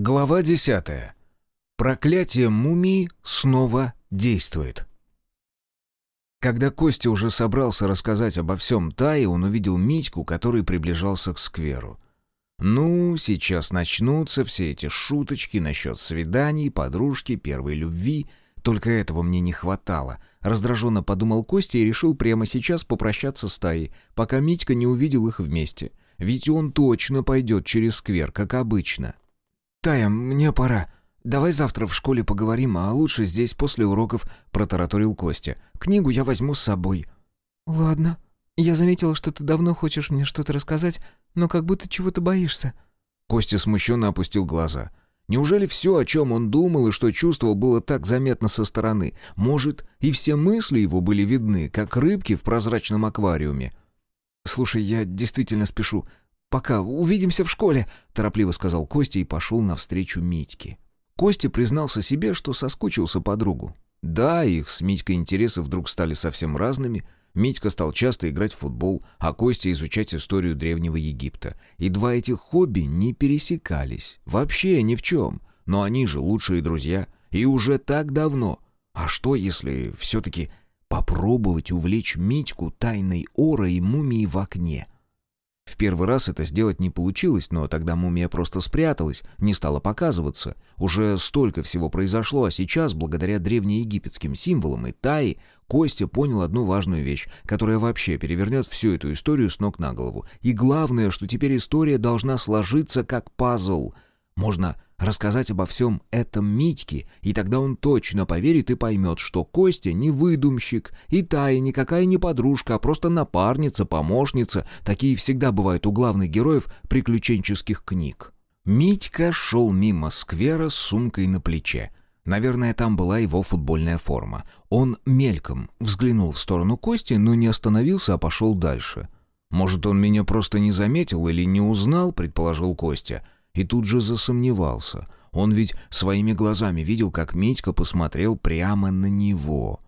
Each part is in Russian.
Глава десятая. Проклятие мумии снова действует. Когда Костя уже собрался рассказать обо всем Тае, он увидел Митьку, который приближался к скверу. Ну, сейчас начнутся все эти шуточки насчет свиданий, подружки, первой любви. Только этого мне не хватало. Раздраженно подумал Костя и решил прямо сейчас попрощаться с Таей, пока Митька не увидел их вместе. Ведь он точно пойдет через сквер, как обычно. «Тая, мне пора. Давай завтра в школе поговорим, а лучше здесь после уроков», — протараторил Костя. «Книгу я возьму с собой». «Ладно. Я заметила, что ты давно хочешь мне что-то рассказать, но как будто чего-то боишься». Костя смущенно опустил глаза. Неужели все, о чем он думал и что чувствовал, было так заметно со стороны? Может, и все мысли его были видны, как рыбки в прозрачном аквариуме? «Слушай, я действительно спешу. «Пока, увидимся в школе», — торопливо сказал Костя и пошел навстречу Митьке. Костя признался себе, что соскучился по другу. Да, их с Митькой интересы вдруг стали совсем разными. Митька стал часто играть в футбол, а Костя изучать историю Древнего Египта. И два этих хобби не пересекались. Вообще ни в чем. Но они же лучшие друзья. И уже так давно. А что, если все-таки попробовать увлечь Митьку тайной ора и мумии в окне — в первый раз это сделать не получилось, но тогда мумия просто спряталась, не стала показываться. Уже столько всего произошло, а сейчас, благодаря древнеегипетским символам и Таи, Костя понял одну важную вещь, которая вообще перевернет всю эту историю с ног на голову. И главное, что теперь история должна сложиться как пазл. Можно рассказать обо всем этом Митьке, и тогда он точно поверит и поймет, что Костя не выдумщик, и Тая никакая не подружка, а просто напарница, помощница. Такие всегда бывают у главных героев приключенческих книг. Митька шел мимо сквера с сумкой на плече. Наверное, там была его футбольная форма. Он мельком взглянул в сторону Кости, но не остановился, а пошел дальше. «Может, он меня просто не заметил или не узнал?» — предположил Костя — и тут же засомневался. Он ведь своими глазами видел, как Митька посмотрел прямо на него.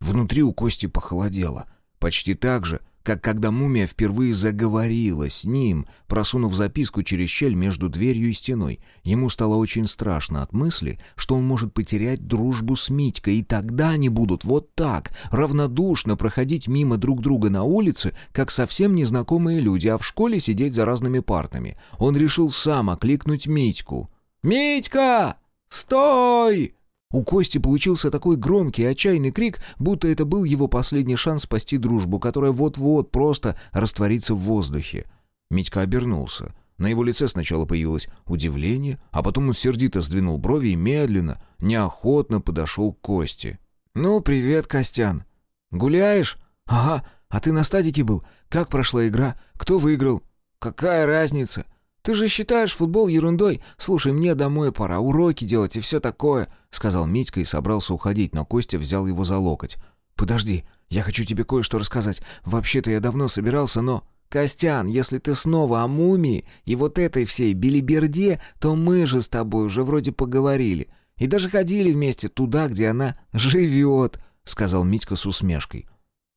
Внутри у Кости похолодело. Почти так же, как когда мумия впервые заговорила с ним, просунув записку через щель между дверью и стеной. Ему стало очень страшно от мысли, что он может потерять дружбу с Митькой, и тогда они будут вот так, равнодушно проходить мимо друг друга на улице, как совсем незнакомые люди, а в школе сидеть за разными партами. Он решил сам окликнуть Митьку. «Митька! Стой!» У Кости получился такой громкий отчаянный крик, будто это был его последний шанс спасти дружбу, которая вот-вот просто растворится в воздухе. Митька обернулся. На его лице сначала появилось удивление, а потом он сердито сдвинул брови и медленно, неохотно подошел к Косте. «Ну, привет, Костян. Гуляешь? Ага, а ты на стадике был? Как прошла игра? Кто выиграл? Какая разница? «Ты же считаешь футбол ерундой? Слушай, мне домой пора, уроки делать и все такое», — сказал Митька и собрался уходить, но Костя взял его за локоть. «Подожди, я хочу тебе кое-что рассказать. Вообще-то я давно собирался, но...» «Костян, если ты снова о мумии и вот этой всей билиберде, то мы же с тобой уже вроде поговорили. И даже ходили вместе туда, где она живет», — сказал Митька с усмешкой.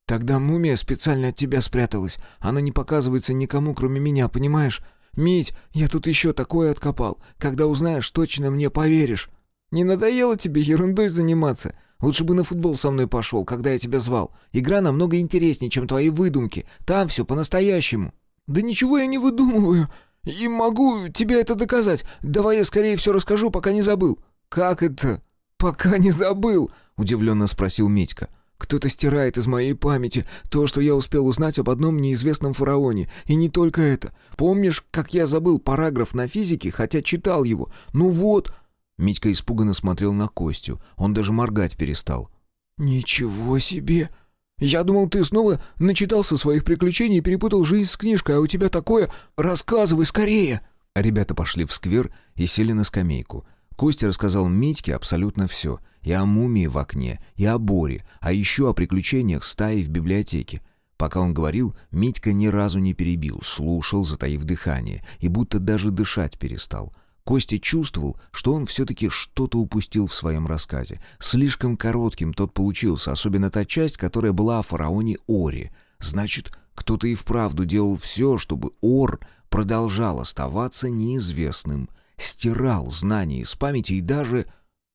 «Тогда мумия специально от тебя спряталась. Она не показывается никому, кроме меня, понимаешь? «Мить, я тут еще такое откопал. Когда узнаешь, точно мне поверишь. Не надоело тебе ерундой заниматься? Лучше бы на футбол со мной пошел, когда я тебя звал. Игра намного интереснее, чем твои выдумки. Там все по-настоящему». «Да ничего я не выдумываю. И могу тебе это доказать. Давай я скорее все расскажу, пока не забыл». «Как это?» «Пока не забыл?» — удивленно спросил Митька. Кто-то стирает из моей памяти то, что я успел узнать об одном неизвестном фараоне. И не только это. Помнишь, как я забыл параграф на физике, хотя читал его? Ну вот...» Митька испуганно смотрел на Костю. Он даже моргать перестал. «Ничего себе! Я думал, ты снова начитался своих приключений и перепутал жизнь с книжкой, а у тебя такое... Рассказывай скорее!» Ребята пошли в сквер и сели на скамейку. Костя рассказал Митьке абсолютно все. И о мумии в окне, и о Боре, а еще о приключениях стаи в библиотеке. Пока он говорил, Митька ни разу не перебил, слушал, затаив дыхание, и будто даже дышать перестал. Костя чувствовал, что он все-таки что-то упустил в своем рассказе. Слишком коротким тот получился, особенно та часть, которая была о фараоне Оре. Значит, кто-то и вправду делал все, чтобы Ор продолжал оставаться неизвестным — стирал знания из памяти и даже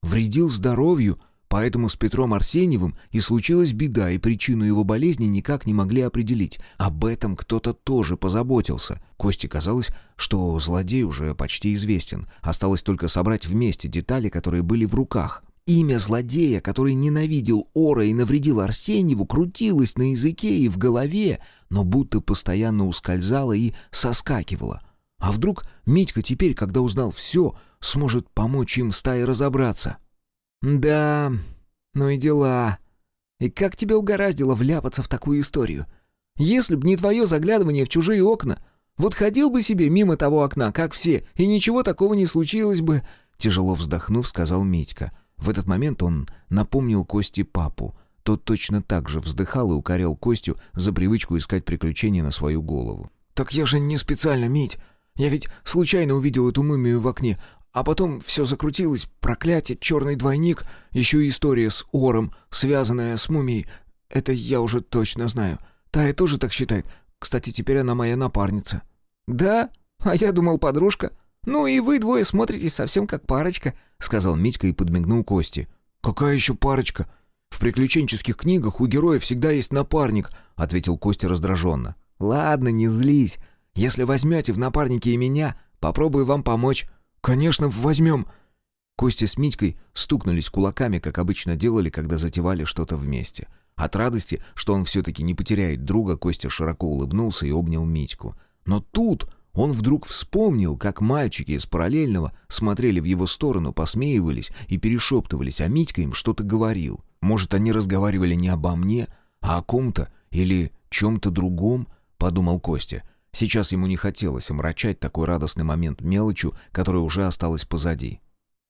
вредил здоровью, Поэтому с Петром Арсеньевым и случилась беда, и причину его болезни никак не могли определить. Об этом кто-то тоже позаботился. Косте казалось, что злодей уже почти известен. Осталось только собрать вместе детали, которые были в руках. Имя злодея, который ненавидел Ора и навредил Арсеньеву, крутилось на языке и в голове, но будто постоянно ускользало и соскакивало. А вдруг Митька теперь, когда узнал все, сможет помочь им стае разобраться? «Да, ну и дела. И как тебя угораздило вляпаться в такую историю? Если б не твое заглядывание в чужие окна, вот ходил бы себе мимо того окна, как все, и ничего такого не случилось бы», — тяжело вздохнув, сказал Митька. В этот момент он напомнил Косте папу. Тот точно так же вздыхал и укорял Костю за привычку искать приключения на свою голову. «Так я же не специально, Мить. Я ведь случайно увидел эту мумию в окне, а потом все закрутилось, проклятие, черный двойник, еще и история с Ором, связанная с мумией. Это я уже точно знаю. Тая тоже так считает. Кстати, теперь она моя напарница». «Да? А я думал, подружка. Ну и вы двое смотритесь совсем как парочка», — сказал Митька и подмигнул Кости. «Какая еще парочка? В приключенческих книгах у героя всегда есть напарник», — ответил Костя раздраженно. «Ладно, не злись. Если возьмете в напарники и меня, попробую вам помочь. «Конечно, возьмем!» Костя с Митькой стукнулись кулаками, как обычно делали, когда затевали что-то вместе. От радости, что он все-таки не потеряет друга, Костя широко улыбнулся и обнял Митьку. Но тут он вдруг вспомнил, как мальчики из параллельного смотрели в его сторону, посмеивались и перешептывались, а Митька им что-то говорил. Может, они разговаривали не обо мне, а о ком-то или чем-то другом, подумал Костя. Сейчас ему не хотелось омрачать такой радостный момент мелочью, которая уже осталась позади.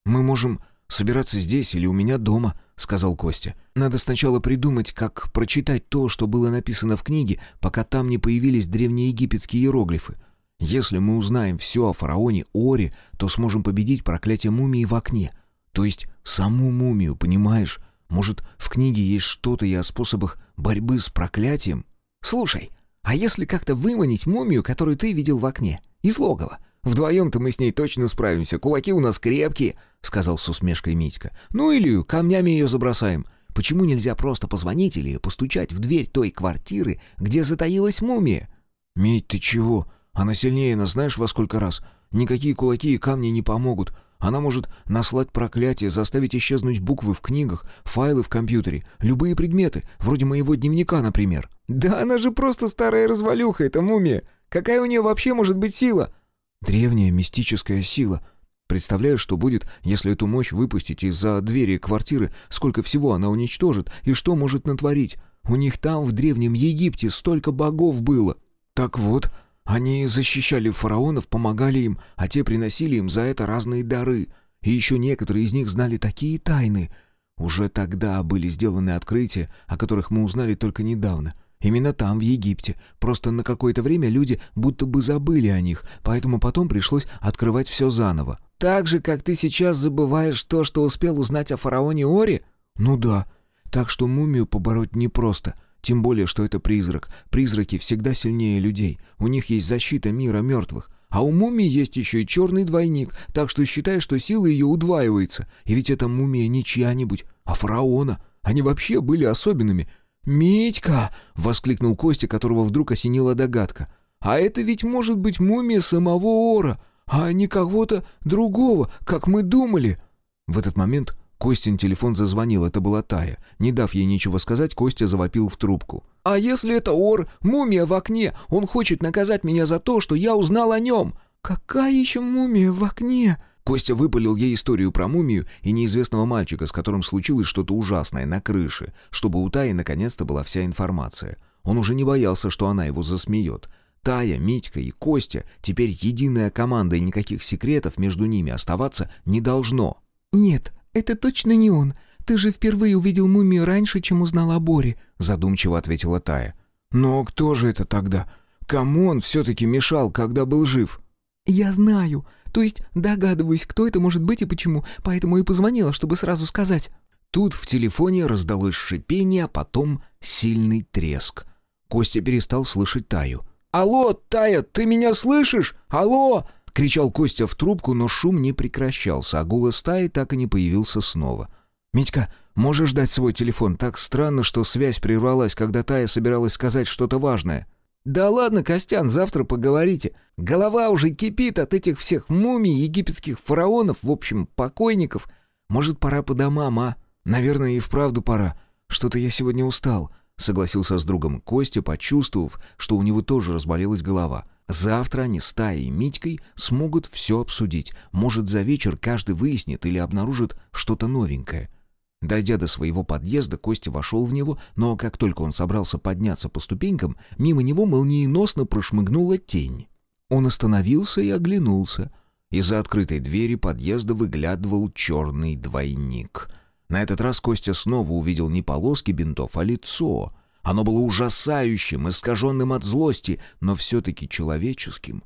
«Мы можем собираться здесь или у меня дома», — сказал Костя. «Надо сначала придумать, как прочитать то, что было написано в книге, пока там не появились древнеегипетские иероглифы. Если мы узнаем все о фараоне Оре, то сможем победить проклятие мумии в окне. То есть саму мумию, понимаешь? Может, в книге есть что-то и о способах борьбы с проклятием?» «Слушай, а если как-то выманить мумию, которую ты видел в окне? Из логова? Вдвоем-то мы с ней точно справимся. Кулаки у нас крепкие», — сказал с усмешкой Митька. «Ну или камнями ее забросаем. Почему нельзя просто позвонить или постучать в дверь той квартиры, где затаилась мумия?» «Мить, ты чего? Она сильнее нас знаешь во сколько раз? Никакие кулаки и камни не помогут. Она может наслать проклятие, заставить исчезнуть буквы в книгах, файлы в компьютере, любые предметы, вроде моего дневника, например». «Да она же просто старая развалюха, эта мумия! Какая у нее вообще может быть сила?» «Древняя мистическая сила. Представляешь, что будет, если эту мощь выпустить из-за двери квартиры, сколько всего она уничтожит и что может натворить? У них там, в Древнем Египте, столько богов было». «Так вот, они защищали фараонов, помогали им, а те приносили им за это разные дары. И еще некоторые из них знали такие тайны. Уже тогда были сделаны открытия, о которых мы узнали только недавно. Именно там, в Египте. Просто на какое-то время люди будто бы забыли о них, поэтому потом пришлось открывать все заново. «Так же, как ты сейчас забываешь то, что успел узнать о фараоне Ори?» «Ну да. Так что мумию побороть непросто». Тем более, что это призрак. Призраки всегда сильнее людей. У них есть защита мира мертвых. А у мумии есть еще и черный двойник, так что считай, что сила ее удваивается. И ведь эта мумия не чья-нибудь, а фараона. Они вообще были особенными. «Митька!» — воскликнул Костя, которого вдруг осенила догадка. «А это ведь может быть мумия самого Ора, а не кого-то другого, как мы думали!» В этот момент Костин телефон зазвонил, это была Тая. Не дав ей ничего сказать, Костя завопил в трубку. «А если это Ор, мумия в окне? Он хочет наказать меня за то, что я узнал о нем!» «Какая еще мумия в окне?» Костя выпалил ей историю про мумию и неизвестного мальчика, с которым случилось что-то ужасное на крыше, чтобы у Таи наконец-то была вся информация. Он уже не боялся, что она его засмеет. Тая, Митька и Костя теперь единая команда, и никаких секретов между ними оставаться не должно. «Нет, «Это точно не он. Ты же впервые увидел мумию раньше, чем узнал о Боре», — задумчиво ответила Тая. «Но кто же это тогда? Кому он все-таки мешал, когда был жив?» «Я знаю. То есть догадываюсь, кто это может быть и почему, поэтому и позвонила, чтобы сразу сказать». Тут в телефоне раздалось шипение, а потом сильный треск. Костя перестал слышать Таю. «Алло, Тая, ты меня слышишь? Алло!» Кричал Костя в трубку, но шум не прекращался, а голос Таи так и не появился снова. «Митька, можешь дать свой телефон? Так странно, что связь прервалась, когда Тая собиралась сказать что-то важное». «Да ладно, Костян, завтра поговорите. Голова уже кипит от этих всех мумий, египетских фараонов, в общем, покойников. Может, пора по домам, а?» «Наверное, и вправду пора. Что-то я сегодня устал», — согласился с другом Костя, почувствовав, что у него тоже разболелась голова. «Завтра они с Таей и Митькой смогут все обсудить. Может, за вечер каждый выяснит или обнаружит что-то новенькое». Дойдя до своего подъезда, Костя вошел в него, но как только он собрался подняться по ступенькам, мимо него молниеносно прошмыгнула тень. Он остановился и оглянулся. Из-за открытой двери подъезда выглядывал черный двойник — на этот раз Костя снова увидел не полоски бинтов, а лицо. Оно было ужасающим, искаженным от злости, но все-таки человеческим.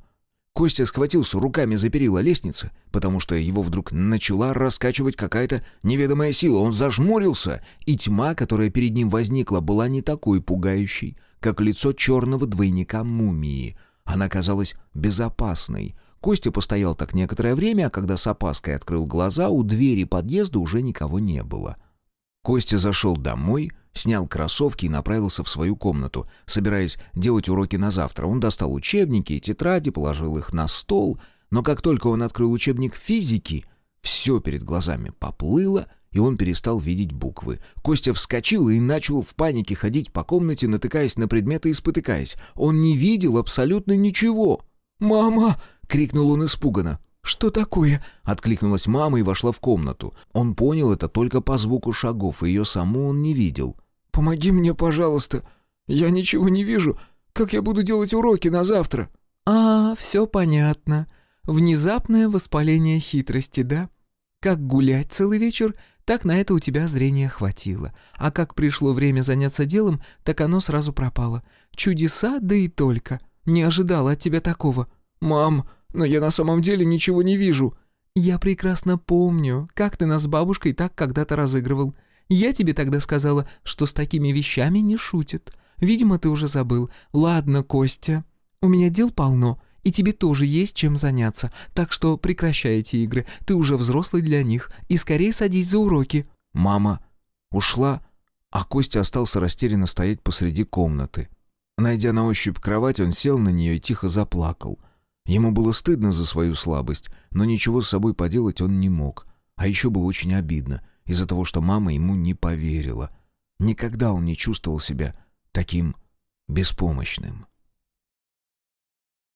Костя схватился руками за перила лестницы, потому что его вдруг начала раскачивать какая-то неведомая сила. Он зажмурился, и тьма, которая перед ним возникла, была не такой пугающей, как лицо черного двойника мумии. Она казалась безопасной, Костя постоял так некоторое время, а когда с опаской открыл глаза, у двери подъезда уже никого не было. Костя зашел домой, снял кроссовки и направился в свою комнату, собираясь делать уроки на завтра. Он достал учебники и тетради, положил их на стол, но как только он открыл учебник физики, все перед глазами поплыло, и он перестал видеть буквы. Костя вскочил и начал в панике ходить по комнате, натыкаясь на предметы и спотыкаясь. Он не видел абсолютно ничего. «Мама!» крикнул он испуганно. «Что такое?» — откликнулась мама и вошла в комнату. Он понял это только по звуку шагов, и ее саму он не видел. «Помоги мне, пожалуйста. Я ничего не вижу. Как я буду делать уроки на завтра?» «А, все понятно. Внезапное воспаление хитрости, да? Как гулять целый вечер, так на это у тебя зрения хватило. А как пришло время заняться делом, так оно сразу пропало. Чудеса, да и только. Не ожидала от тебя такого». «Мам, но я на самом деле ничего не вижу». «Я прекрасно помню, как ты нас с бабушкой так когда-то разыгрывал. Я тебе тогда сказала, что с такими вещами не шутят. Видимо, ты уже забыл. Ладно, Костя, у меня дел полно, и тебе тоже есть чем заняться, так что прекращай эти игры, ты уже взрослый для них, и скорее садись за уроки». Мама ушла, а Костя остался растерянно стоять посреди комнаты. Найдя на ощупь кровать, он сел на нее и тихо заплакал — Ему было стыдно за свою слабость, но ничего с собой поделать он не мог. А еще было очень обидно из-за того, что мама ему не поверила. Никогда он не чувствовал себя таким беспомощным.